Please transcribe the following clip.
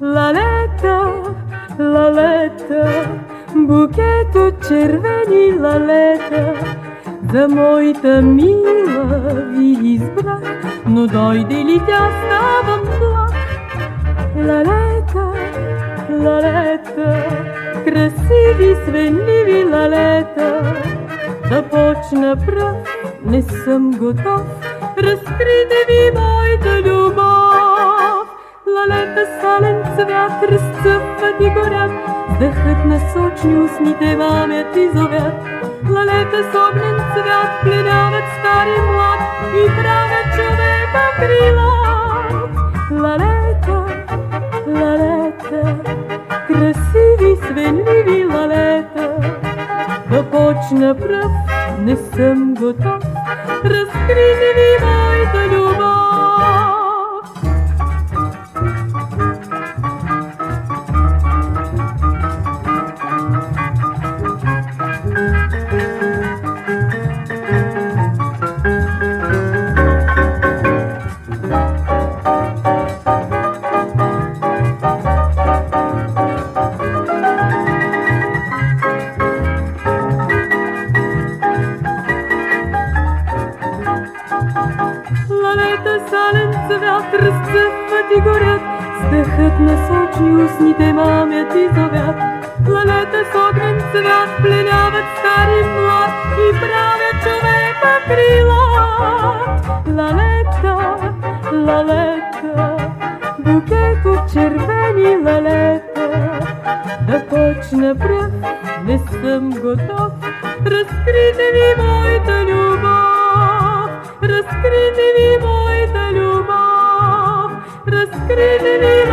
Лалета, лалета, букет от червени лалета, за моята мила ви избрах, но дойде ли тя ставам плак. Лалета, лалета, красиви, свенливи лалета, да почна пръв, не съм готов, разкрите ви моята любов. Лалета сален цвят разцъфват и горят, дъхът на сочни устните мамят и зовят. Лалета с огнен цвят да почна пръв, не съм готов, разкрити ви Лалета сален цвят разцъфват и горят, с дъхът на сочни устните мамят и зовят. Лалета с огнен цвят пленяват стари млад и правят човека крила. Лалета, лалета, букет от червени лалета, да почна пръв, не съм готов, разкрите ви моята любов, разкрите ви моята любов, разкрите ви